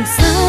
I'm sorry.